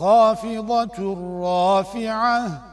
خافضة رافعة.